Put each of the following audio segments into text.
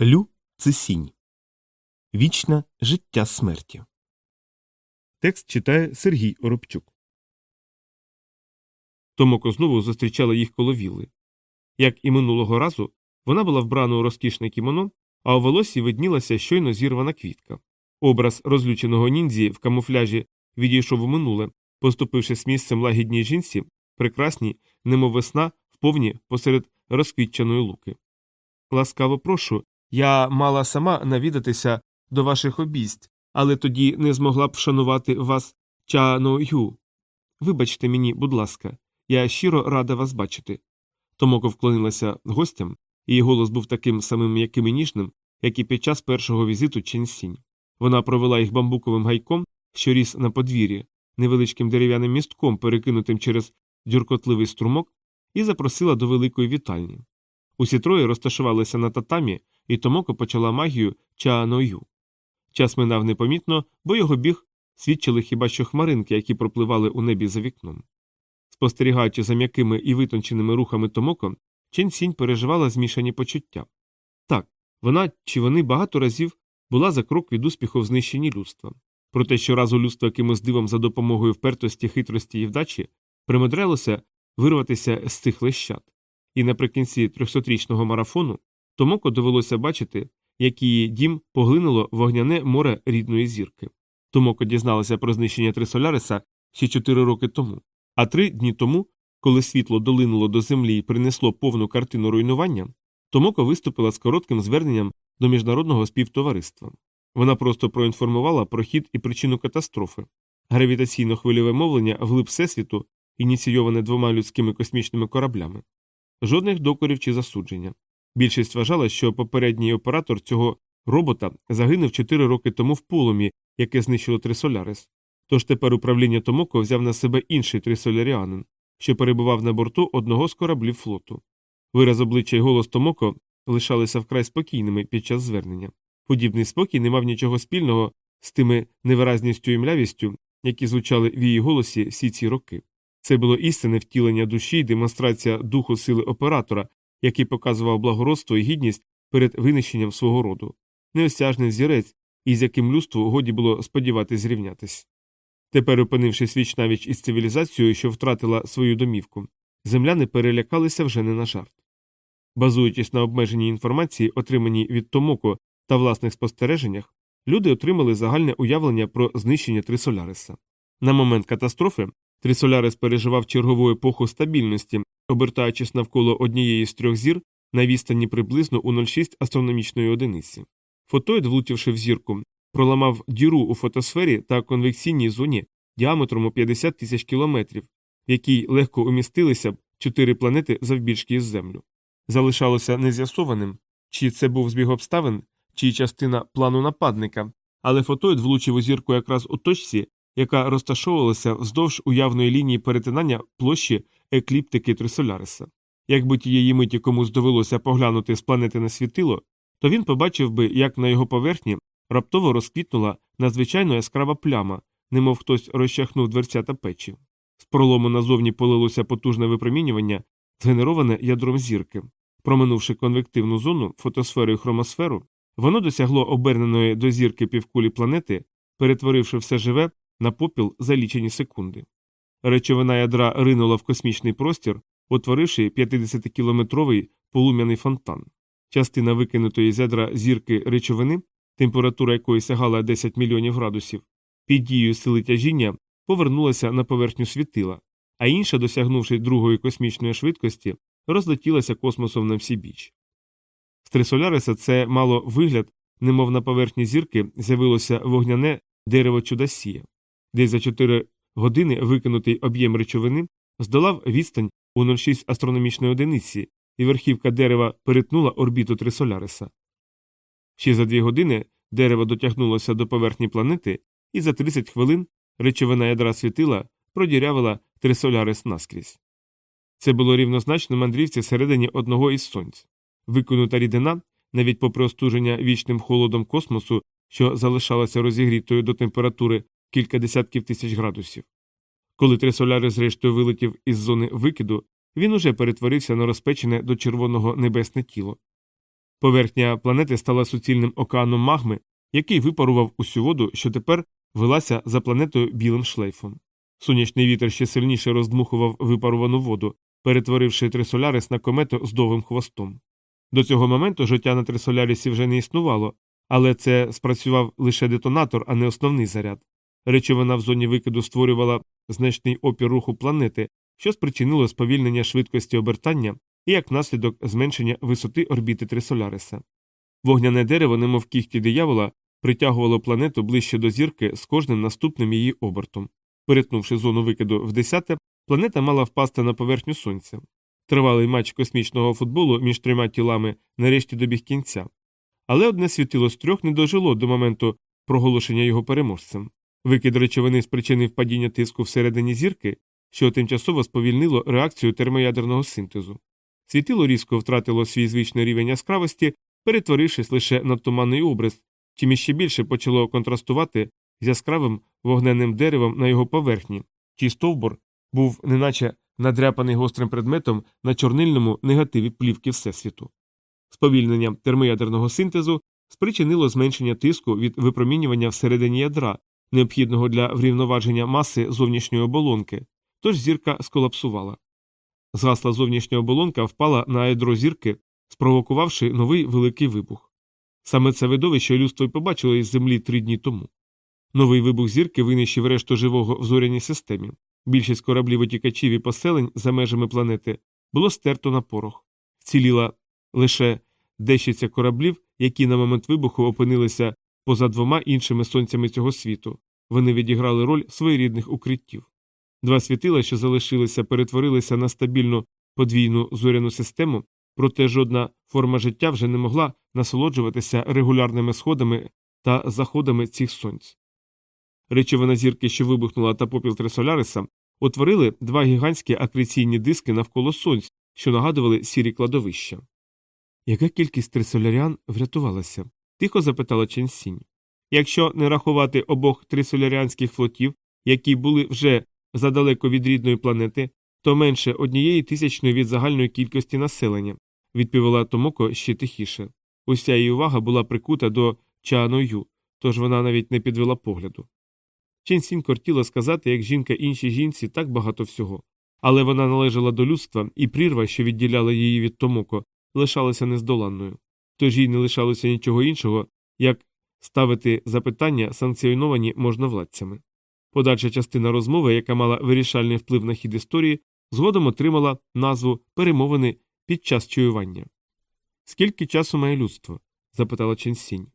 Лю це сінь. Вічне життя смерті. Текст читає Сергій Оробчук. Томоко знову зустрічала їх коло вілли. Як і минулого разу, вона була вбрана у розкішне кімоно, а у волосі виднілася щойно зірвана квітка. Образ розлюченого ніндзі в камуфляжі відійшов у минуле, поступившись місцем лагідній жінці, прекрасній, немов весна, вповні посеред розквітчаної луки. Ласкаво прошу, я мала сама навідатися до ваших обість, але тоді не змогла б вшанувати вас чано ю. Вибачте мені, будь ласка, я щиро рада вас бачити. Томоко вклонилася гостям, її голос був таким самим м'яким і ніжним, як і під час першого візиту Ченсінь. Вона провела їх бамбуковим гайком, що ріс на подвір'ї, невеличким дерев'яним містком, перекинутим через дюркотливий струмок, і запросила до великої вітальні. Усі троє розташувалися на татамі, і Томоко почала магію чааною. Час минав непомітно, бо його біг свідчили хіба що хмаринки, які пропливали у небі за вікном. Спостерігаючи за м'якими і витонченими рухами Томоко, Чен Сінь переживала змішані почуття. Так, вона чи вони багато разів була за крок від успіху в знищенні людства. Проте щоразу людство якимось дивом за допомогою впертості, хитрості і вдачі примудрялося вирватися з цих лещат. І наприкінці трьохсотрічного марафону Томоко довелося бачити, як її дім поглинуло вогняне море рідної зірки. Томоко дізналася про знищення Трисоляриса ще чотири роки тому, а три дні тому, коли світло долинуло до землі і принесло повну картину руйнування, Томоко виступила з коротким зверненням до міжнародного співтовариства. Вона просто проінформувала про хід і причину катастрофи, гравітаційно хвильове мовлення вглиб всесвіту, ініційоване двома людськими космічними кораблями. Жодних докорів чи засудження. Більшість вважала, що попередній оператор цього робота загинув 4 роки тому в полумі, яке знищило Трисолярис. Тож тепер управління Томоко взяв на себе інший трисоляріанин, що перебував на борту одного з кораблів флоту. Вираз обличчя й голос Томоко лишалися вкрай спокійними під час звернення. Подібний спокій не мав нічого спільного з тими невиразністю і млявістю, які звучали в її голосі всі ці роки. Це було істинне втілення душі й демонстрація духу сили оператора, який показував благородство і гідність перед винищенням свого роду, неосяжний зірець, із яким людству годі було сподіватись зрівнятись. Тепер, опинившись віч навіч із цивілізацією, що втратила свою домівку, земляни перелякалися вже не на жарт. Базуючись на обмеженій інформації, отриманій від Томоко та власних спостереженнях, люди отримали загальне уявлення про знищення Трисоляриса. На момент катастрофи Трисолярис переживав чергову епоху стабільності, обертаючись навколо однієї з трьох зір на відстані приблизно у 0,6 астрономічної одиниці. Фотоїд, влучивши в зірку, проламав діру у фотосфері та конвекційній зоні діаметром у 50 тисяч кілометрів, в якій легко умістилися б чотири планети завбільшки із Землю. Залишалося нез'ясованим, чи це був збіг обставин, чи частина плану нападника, але фотоїд влучив у зірку якраз у точці, яка розташовувалася вздовж уявної лінії перетинання площі екліптики Трисоляриса. Якби тієї миті комусь довелося поглянути з планети на світило, то він побачив би, як на його поверхні раптово розквітнула надзвичайно яскрава пляма, немов хтось розчахнув дверцята печі. З пролому назовні полилося потужне випромінювання, згенероване ядром зірки. Проминувши конвективну зону, фотосферу і хромосферу, воно досягло оберненої до зірки півкулі планети, перетворивши все живе на попіл за лічені секунди. Речовина ядра ринула в космічний простір, утворивши 50-кілометровий полум'яний фонтан. Частина викинутої з ядра зірки речовини, температура якої сягала 10 мільйонів градусів, під дією сили тяжіння повернулася на поверхню світила, а інша, досягнувши другої космічної швидкості, розлетілася космосом на всі біч. З це мало вигляд, немов на поверхні зірки з'явилося вогняне дерево чудасія. Десь за 4 години викинутий об'єм речовини здолав відстань у 0,6 астрономічної одиниці, і верхівка дерева перетнула орбіту Трисоляриса. Ще за дві години дерево дотягнулося до поверхні планети, і за 30 хвилин речовина ядра світила продірявила Трисолярис наскрізь. Це було рівнозначно мандрівці всередині одного із сонць. Викинута рідина, навіть попри остуження вічним холодом космосу, що залишалася розігрітою до температури кілька десятків тисяч градусів. Коли Трисоляри зрештою вилетів із зони викиду, він уже перетворився на розпечене до червоного небесне тіло. Поверхня планети стала суцільним океаном магми, який випарував усю воду, що тепер велася за планетою білим шлейфом. Сонячний вітер ще сильніше роздмухував випарувану воду, перетворивши Трисолярис на комету з довгим хвостом. До цього моменту життя на Трисолярісі вже не існувало, але це спрацював лише детонатор, а не основний заряд. Речовина в зоні викиду створювала значний опір руху планети, що спричинило сповільнення швидкості обертання і як наслідок зменшення висоти орбіти Трисоляриса. Вогняне дерево, немов кіхті диявола, притягувало планету ближче до зірки з кожним наступним її обертом. Перетнувши зону викиду в десяте, планета мала впасти на поверхню сонця. Тривалий матч космічного футболу між трьома тілами нарешті добіг кінця. Але одне світило з трьох не дожило до моменту проголошення його переможцем. Викид речовини спричинив падіння тиску всередині зірки, що тимчасово сповільнило реакцію термоядерного синтезу. Світило різко втратило свій звичний рівень яскравості, перетворившись лише на туманний образ, чим іще більше почало контрастувати з яскравим вогненним деревом на його поверхні, чий стовбур був неначе надряпаний гострим предметом на чорнильному негативі плівки Всесвіту. Сповільнення термоядерного синтезу спричинило зменшення тиску від випромінювання всередині ядра, необхідного для врівноваження маси зовнішньої оболонки, тож зірка сколапсувала. Згасла зовнішня оболонка впала на ядро зірки, спровокувавши новий великий вибух. Саме це видовище людство й побачило із землі три дні тому. Новий вибух зірки винищив решту живого в зоряній системі. Більшість кораблів утікачів і поселень за межами планети було стерто на порох. Вціліла лише дещиця кораблів, які на момент вибуху опинилися поза двома іншими сонцями цього світу. Вони відіграли роль своєрідних укриттів. Два світила, що залишилися, перетворилися на стабільну подвійну зоряну систему, проте жодна форма життя вже не могла насолоджуватися регулярними сходами та заходами цих сонць. Речовина зірки, що вибухнула та попіл Трисоляриса, утворили два гігантські акреційні диски навколо сонць, що нагадували сірі кладовища. Яка кількість трисолярян врятувалася? Тихо запитала Ченсінь. Якщо не рахувати обох трисолярянських флотів, які були вже задалеко від рідної планети, то менше однієї тисячної від загальної кількості населення, відповіла Томоко ще тихіше. Уся її увага була прикута до Чааною, тож вона навіть не підвела погляду. Ченсінь кортіла сказати, як жінка іншій жінці, так багато всього, але вона належала до людства, і прірва, що відділяла її від Томоко, лишалася нездоланною. Тож їй не лишалося нічого іншого, як ставити запитання санкціоновані можновладцями. Подальша частина розмови, яка мала вирішальний вплив на хід історії, згодом отримала назву перемовини під час чуювання. Скільки часу має людство? запитала Ченсінь.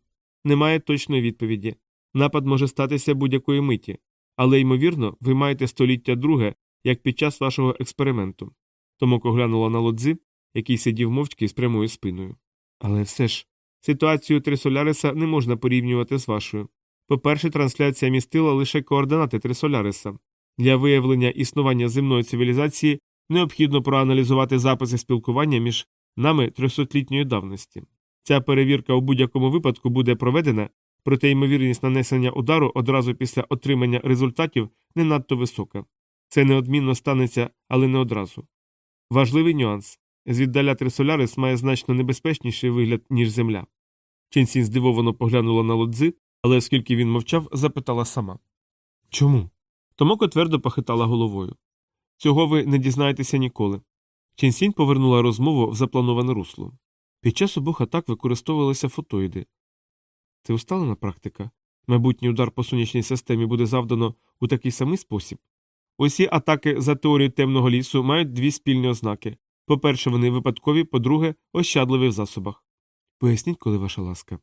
Немає точної відповіді. Напад може статися будь-якої миті, але, ймовірно, ви маєте століття друге, як під час вашого експерименту. Томоко глянула на лодзи, який сидів мовчки з прямою спиною. Але все ж, ситуацію Трисоляриса не можна порівнювати з вашою. По-перше, трансляція містила лише координати Трисоляриса. Для виявлення існування земної цивілізації необхідно проаналізувати записи спілкування між нами трьохсотлітньої давності. Ця перевірка у будь-якому випадку буде проведена, проте ймовірність нанесення удару одразу після отримання результатів не надто висока. Це неодмінно станеться, але не одразу. Важливий нюанс звіддаля Трисолярис має значно небезпечніший вигляд, ніж Земля. Ченсін здивовано поглянула на лодзи, але оскільки він мовчав, запитала сама Чому? Томоко твердо похитала головою. Цього ви не дізнаєтеся ніколи. Ченсінь повернула розмову в заплановане русло. Під час обох атак використовувалися фотоїди. Це усталена практика. Майбутній удар по сонячній системі буде завдано у такий самий спосіб. Усі атаки за теорією темного лісу мають дві спільні ознаки по перше, вони випадкові, по-друге, ощадливі в засобах. Поясніть, коли ваша ласка.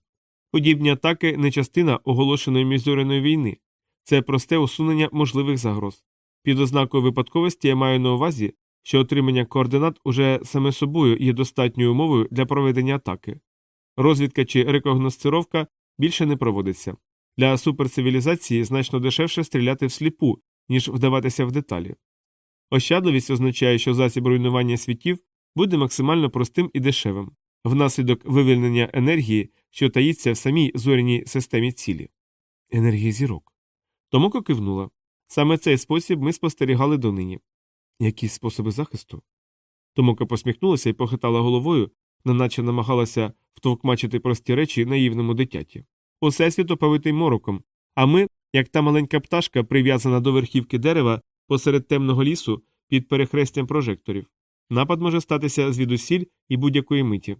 Подібні атаки не частина оголошеної міжзоряної війни, це просте усунення можливих загроз. Під ознакою випадковості я маю на увазі, що отримання координат уже саме собою є достатньою умовою для проведення атаки. Розвідка чи рекогносцировка більше не проводиться. Для суперцивілізації значно дешевше стріляти всліпу, ніж вдаватися в деталі. Ощадливість означає, що засіб руйнування світів буде максимально простим і дешевим, внаслідок вивільнення енергії, що таїться в самій зоряній системі цілі. Енергії зірок. Томоко кивнула. Саме цей спосіб ми спостерігали донині. Які способи захисту? Томока посміхнулася і похитала головою, неначе намагалася втовкмачити прості речі наївному дитяті. Усе світ оповитий мороком, а ми, як та маленька пташка, прив'язана до верхівки дерева посеред темного лісу під перехрестям прожекторів. Напад може статися звідусіль і будь-якої миті.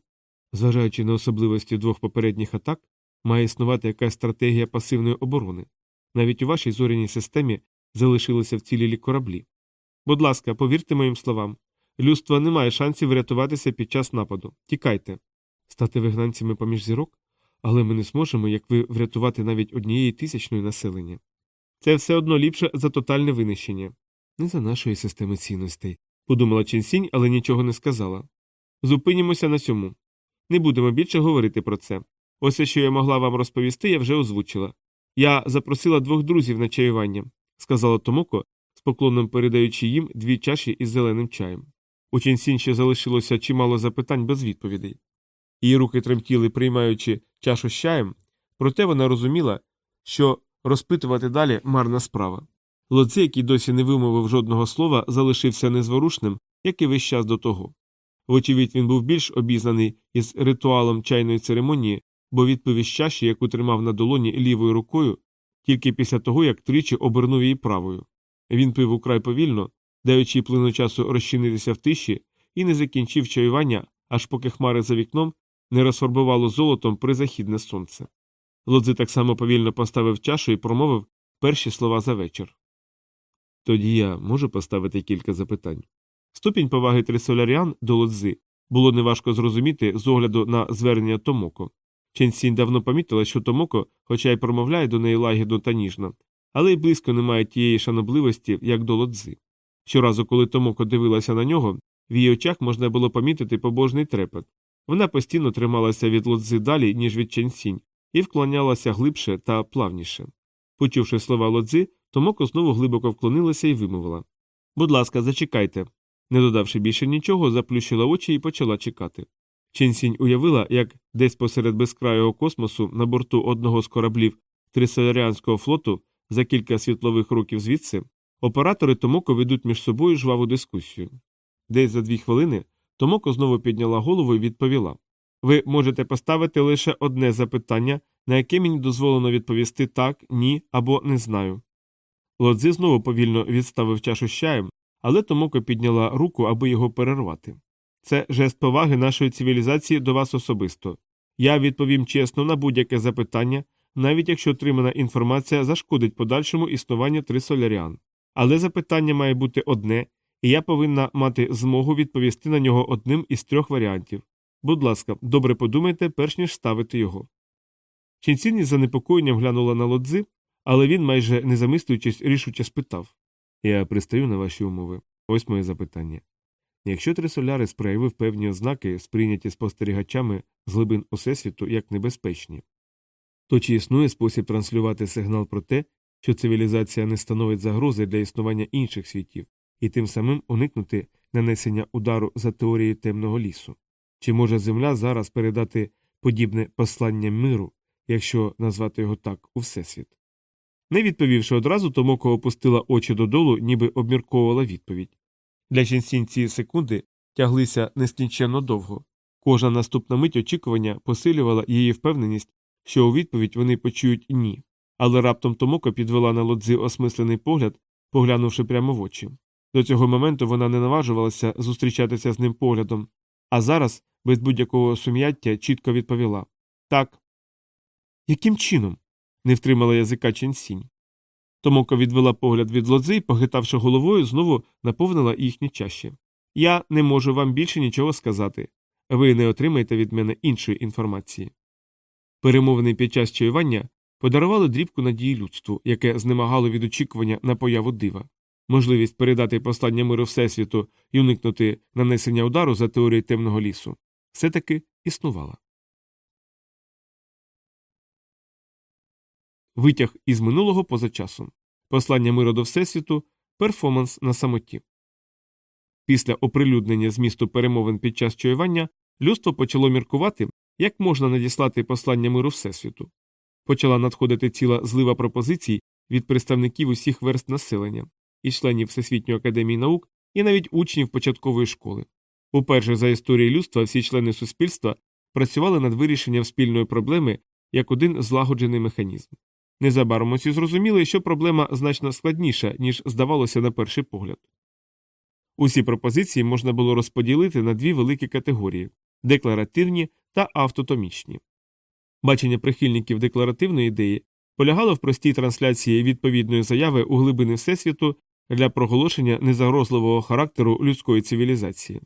Зважаючи на особливості двох попередніх атак, має існувати якась стратегія пасивної оборони. Навіть у вашій зоряній системі залишилися вцілілі кораблі. Будь ласка, повірте моїм словам. Людство не має шансів врятуватися під час нападу. Тікайте. Стати вигнанцями поміж зірок? Але ми не зможемо, як ви, врятувати навіть однієї тисячної населення. Це все одно ліпше за тотальне винищення. Не за нашої системи цінностей, подумала Ченсінь, але нічого не сказала. Зупинімося на цьому. Не будемо більше говорити про це. Ось що я могла вам розповісти, я вже озвучила. Я запросила двох друзів на чаювання, сказала Томоко, з поклоном передаючи їм дві чаші із зеленим чаєм. У Ченсінь ще залишилося чимало запитань без відповідей. Її руки тремтіли, приймаючи чашу з чаєм, проте вона розуміла, що розпитувати далі марна справа. Лодзи, який досі не вимовив жодного слова, залишився незворушним, як і весь час до того. Вочевидь, він був більш обізнаний із ритуалом чайної церемонії, бо відповів чаші, яку тримав на долоні лівою рукою, тільки після того, як тричі обернув її правою. Він пив украй повільно, даючи плину часу розчинитися в тиші, і не закінчив чаювання, аж поки хмари за вікном не розфарбувало золотом призахідне сонце. Лодзи так само повільно поставив чашу і промовив перші слова за вечір. Тоді я можу поставити кілька запитань. Ступінь поваги Трисоляріан до лодзи було неважко зрозуміти з огляду на звернення Томоко. Ченсінь давно помітила, що Томоко, хоча й промовляє до неї лагідно та ніжно, але й близько не має тієї шанобливості, як до лодзи. Щоразу, коли Томоко дивилася на нього, в її очах можна було помітити побожний трепет. Вона постійно трималася від лодзи далі, ніж від Ченсінь, і вклонялася глибше та плавніше. Почувши слова лодзи, Томоко знову глибоко вклонилася і вимовила Будь ласка, зачекайте. Не додавши більше нічого, заплющила очі і почала чекати. Ченсінь уявила, як десь посеред безкрайого космосу на борту одного з кораблів Трисоляріанського флоту за кілька світлових років звідси оператори Томоко ведуть між собою жваву дискусію. Десь за дві хвилини Томоко знову підняла голову і відповіла Ви можете поставити лише одне запитання, на яке мені дозволено відповісти так, ні або не знаю. Лодзи знову повільно відставив чашу з чаєм, але Томоко підняла руку, аби його перервати. Це жест поваги нашої цивілізації до вас особисто. Я відповім чесно на будь-яке запитання, навіть якщо отримана інформація зашкодить подальшому існуванню трисоляріан. Але запитання має бути одне, і я повинна мати змогу відповісти на нього одним із трьох варіантів. Будь ласка, добре подумайте, перш ніж ставити його. Ченціні з занепокоєнням глянула на лодзи, але він, майже не замислюючись, рішуче спитав Я пристаю на ваші умови. Ось моє запитання. Якщо Трисолярис проявив певні ознаки, сприйняті спостерігачами з глибин Усесвіту як небезпечні, то чи існує спосіб транслювати сигнал про те, що цивілізація не становить загрози для існування інших світів, і тим самим уникнути нанесення удару за теорією темного лісу? Чи може Земля зараз передати подібне послання миру, якщо назвати його так, у Всесвіт? Не відповівши одразу, Томоко опустила очі додолу, ніби обмірковувала відповідь. Для жінцінь ці секунди тяглися нескінченно довго. Кожна наступна мить очікування посилювала її впевненість, що у відповідь вони почують ні, але раптом Томоко підвела на лодзи осмислений погляд, поглянувши прямо в очі. До цього моменту вона не наважувалася зустрічатися з ним поглядом, а зараз, без будь-якого сум'яття, чітко відповіла так. Яким чином? не втримала язика Ченсінь. Томоко відвела погляд від лодзи і, похитавши головою, знову наповнила їхні чаші. Я не можу вам більше нічого сказати. Ви не отримаєте від мене іншої інформації. Перемовини під час чаювання подарували дрібку надії людству, яке знемагало від очікування на появу дива. Можливість передати послання миру Всесвіту і уникнути нанесення удару за теорією темного лісу все таки існувала. Витяг із минулого поза часом. Послання миру до Всесвіту, перформанс на самоті. Після оприлюднення змісту перемовин під час чаювання людство почало міркувати, як можна надіслати послання миру Всесвіту. Почала надходити ціла злива пропозицій від представників усіх верст населення, і членів Всесвітньої академії наук, і навіть учнів початкової школи. Уперше за історією людства всі члени суспільства працювали над вирішенням спільної проблеми як один злагоджений механізм. Незабаром усі зрозуміли, що проблема значно складніша, ніж здавалося на перший погляд. Усі пропозиції можна було розподілити на дві великі категорії декларативні та автотомічні. Бачення прихильників декларативної ідеї полягало в простій трансляції відповідної заяви у глибини Всесвіту для проголошення незагрозливого характеру людської цивілізації.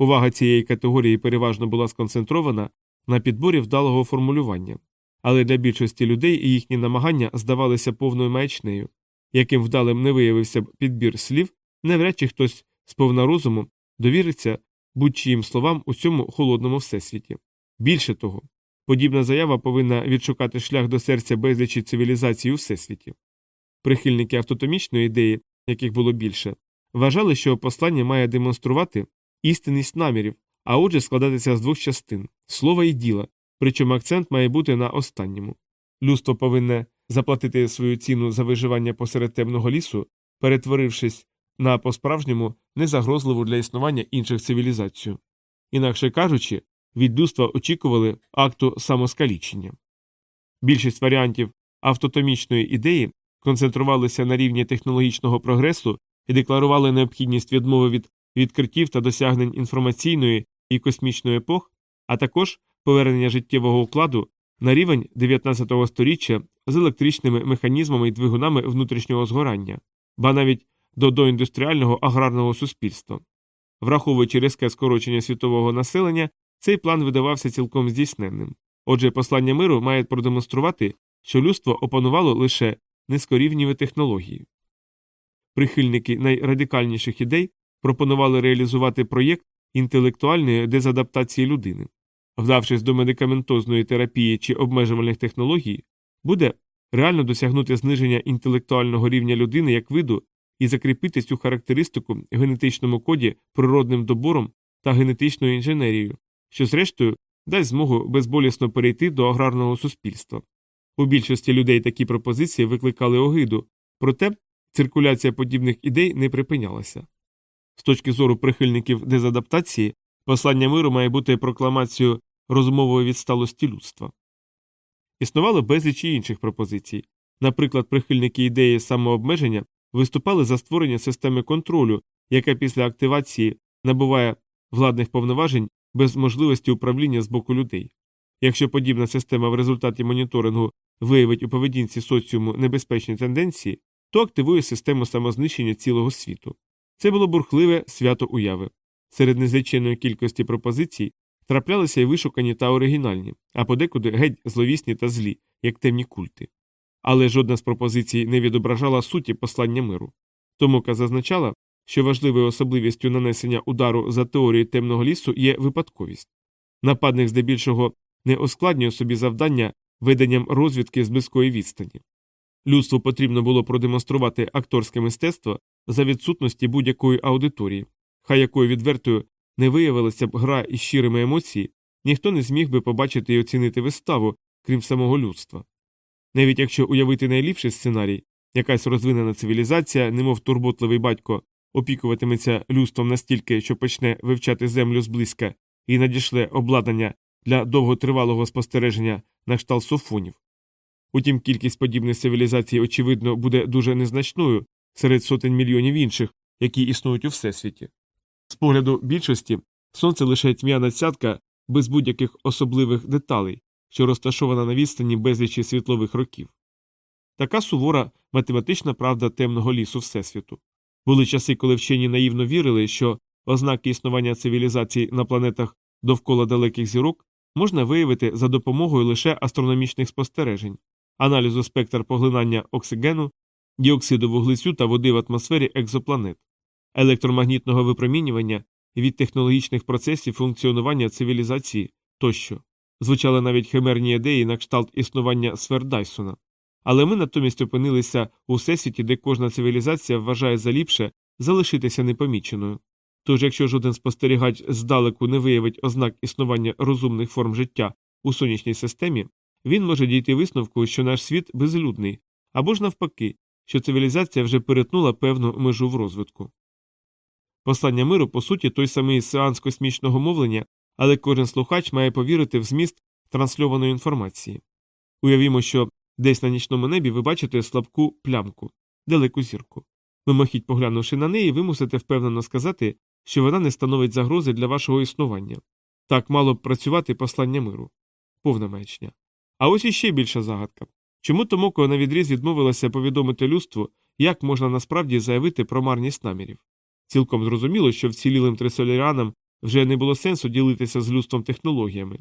Увага цієї категорії переважно була сконцентрована на підборі вдалого формулювання, але для більшості людей їхні намагання здавалися повною маячнею, яким вдалим не виявився підбір слів, навряд чи хтось з повна розуму довіриться будь-чиїм словам у цьому холодному всесвіті. Більше того, подібна заява повинна відшукати шлях до серця безлічі цивілізацій у всесвіті. Прихильники автотомічної ідеї, яких було більше, вважали, що послання має демонструвати істинність намірів, а отже складатися з двох частин слова і діла, причому акцент має бути на останньому. Людство повинне заплатити свою ціну за виживання посеред темного лісу, перетворившись на по справжньому незагрозливу для існування інших цивілізацію. Інакше кажучи, від людства очікували акту самоскалічення. Більшість варіантів автотомічної ідеї концентрувалися на рівні технологічного прогресу і декларували необхідність відмови від відкриттів та досягнень інформаційної і космічної епох, а також повернення життєвого укладу на рівень 19 століття з електричними механізмами і двигунами внутрішнього згорання, ба навіть до доіндустріального аграрного суспільства. Враховуючи різке скорочення світового населення, цей план видавався цілком здійсненним. Отже, послання миру має продемонструвати, що людство опанувало лише низькорівніві технології. Прихильники найрадикальніших ідей пропонували реалізувати проєкт інтелектуальної дезадаптації людини. Вдавшись до медикаментозної терапії чи обмежувальних технологій, буде реально досягнути зниження інтелектуального рівня людини як виду і закріпити цю характеристику в генетичному коді природним добором та генетичною інженерією, що, зрештою, дасть змогу безболісно перейти до аграрного суспільства. У більшості людей такі пропозиції викликали огиду, проте циркуляція подібних ідей не припинялася. З точки зору прихильників дезадаптації, послання миру має бути прокламацією розумової відсталості людства. Існувало безліч інших пропозицій. Наприклад, прихильники ідеї самообмеження виступали за створення системи контролю, яка після активації набуває владних повноважень без можливості управління з боку людей. Якщо подібна система в результаті моніторингу виявить у поведінці соціуму небезпечні тенденції, то активує систему самознищення цілого світу. Це було бурхливе свято уяви. Серед незліченої кількості пропозицій траплялися й вишукані та оригінальні, а подекуди геть зловісні та злі, як темні культи. Але жодна з пропозицій не відображала суті послання миру. Томока зазначала, що важливою особливістю нанесення удару за теорією темного лісу є випадковість. Нападник здебільшого не ускладнює собі завдання веденням розвідки з близької відстані. Людству потрібно було продемонструвати акторське мистецтво за відсутності будь-якої аудиторії, хай якою відвертою не виявилася б гра із щирими емоції, ніхто не зміг би побачити і оцінити виставу, крім самого людства. Навіть якщо уявити найліпший сценарій, якась розвинена цивілізація, немов турботливий батько, опікуватиметься людством настільки, що почне вивчати землю зблизька і надішле обладнання для довготривалого спостереження на кшталт софонів. Утім, кількість подібних цивілізацій, очевидно, буде дуже незначною серед сотень мільйонів інших, які існують у всесвіті. З погляду більшості сонце лише тьмяна цятка без будь-яких особливих деталей, що розташована на відстані безлічі світлових років. Така сувора математична правда темного лісу Всесвіту. Були часи, коли вчені наївно вірили, що ознаки існування цивілізацій на планетах довкола далеких зірок можна виявити за допомогою лише астрономічних спостережень, аналізу спектр поглинання оксигену, діоксиду вуглецю та води в атмосфері екзопланет, електромагнітного випромінювання від технологічних процесів функціонування цивілізації тощо. Звучали навіть химерні ідеї на кшталт існування сфер Дайсона. Але ми натомість опинилися у всесвіті, де кожна цивілізація вважає за ліпше залишитися непоміченою. Тож, якщо жоден спостерігач здалеку не виявить ознак існування розумних форм життя у сонячній системі, він може дійти висновку, що наш світ безлюдний, або ж навпаки, що цивілізація вже перетнула певну межу в розвитку. Послання миру, по суті, той самий сеанс космічного мовлення, але кожен слухач має повірити в зміст трансльованої інформації. Уявімо, що десь на нічному небі ви бачите слабку плямку, далеку зірку. Мимохідь поглянувши на неї, ви мусите впевнено сказати, що вона не становить загрози для вашого існування. Так мало б працювати послання миру. Повна маячня. А ось іще більша загадка. Чому Томоко навідріз відмовилася повідомити людству, як можна насправді заявити про марність намірів? Цілком зрозуміло, що вцілілим трисолярянам вже не було сенсу ділитися з людством технологіями.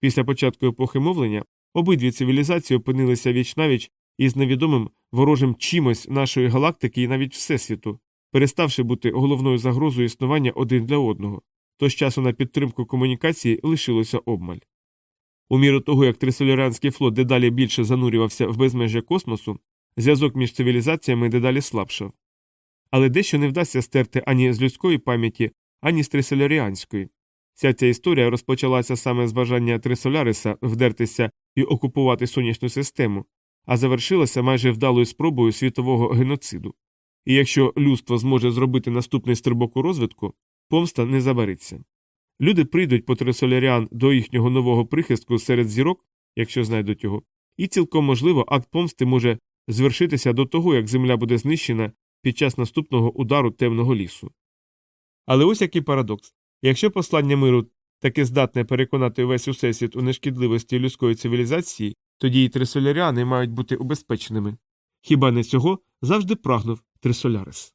Після початку епохи мовлення обидві цивілізації опинилися віч-навіч із невідомим ворожим чимось нашої галактики і навіть Всесвіту, переставши бути головною загрозою існування один для одного, тож часу на підтримку комунікації лишилося обмаль. У міру того, як трисолярянський флот дедалі більше занурювався в безмежжя космосу, зв'язок між цивілізаціями дедалі слабшав. Але дещо не вдасться стерти ані з людської пам'яті, ані з трисоляріанської. Вся ця історія розпочалася саме з бажання Трисоляриса вдертися і окупувати сонячну систему, а завершилася майже вдалою спробою світового геноциду. І якщо людство зможе зробити наступний стрибок у розвитку, помста не забариться. Люди прийдуть по трисоляріан до їхнього нового прихистку серед зірок, якщо знайдуть його, і цілком можливо акт помсти може звершитися до того, як земля буде знищена під час наступного удару темного лісу. Але ось який парадокс якщо послання миру таки здатне переконати весь усесвіт у нешкідливості людської цивілізації, тоді і трисоляріани мають бути убезпеченими. Хіба не цього завжди прагнув Трисолярис?